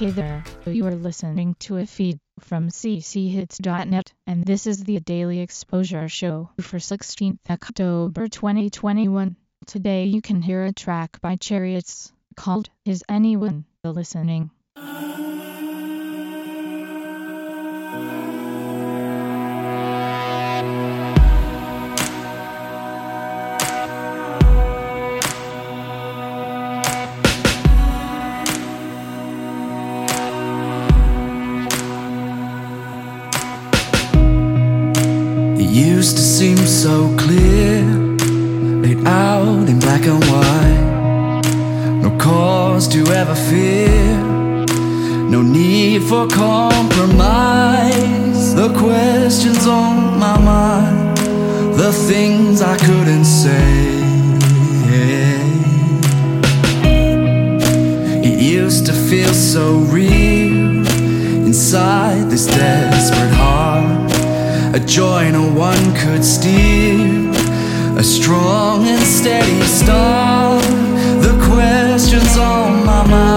Hey there, you are listening to a feed from cchits.net, and this is the Daily Exposure Show for 16th October 2021. Today you can hear a track by Chariots called Is Anyone Listening? Used to seem so clear, laid out in black and white. No cause to ever fear, no need for compromise. The questions on my mind, the things I couldn't say. It used to feel so real inside this desperate. A joy no one could steal, a strong and steady start. The questions on my mind,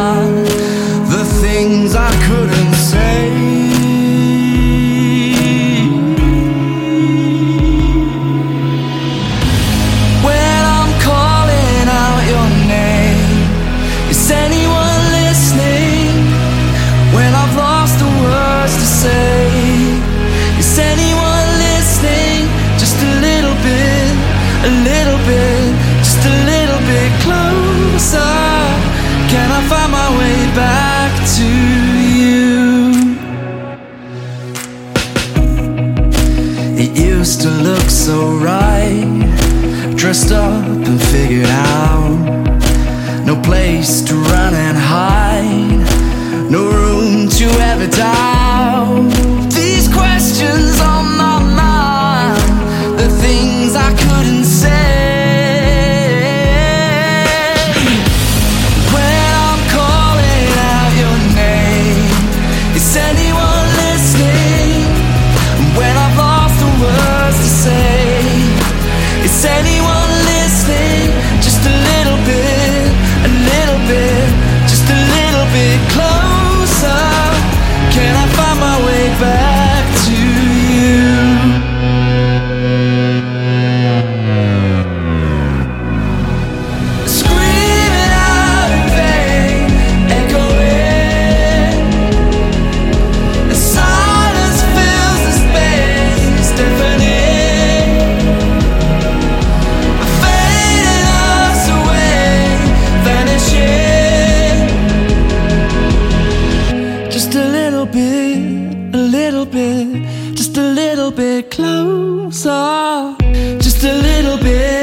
a little bit, just a little bit closer. Can I find my way back to you? It used to look so right, dressed up and figured out. No place to run and hide, just a little bit closer. Just a little bit,